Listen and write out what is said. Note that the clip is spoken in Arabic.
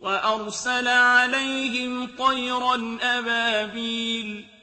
وَأَرْسَلَ عَلَيْهِمْ طَيْرًا أَبَابِيلَ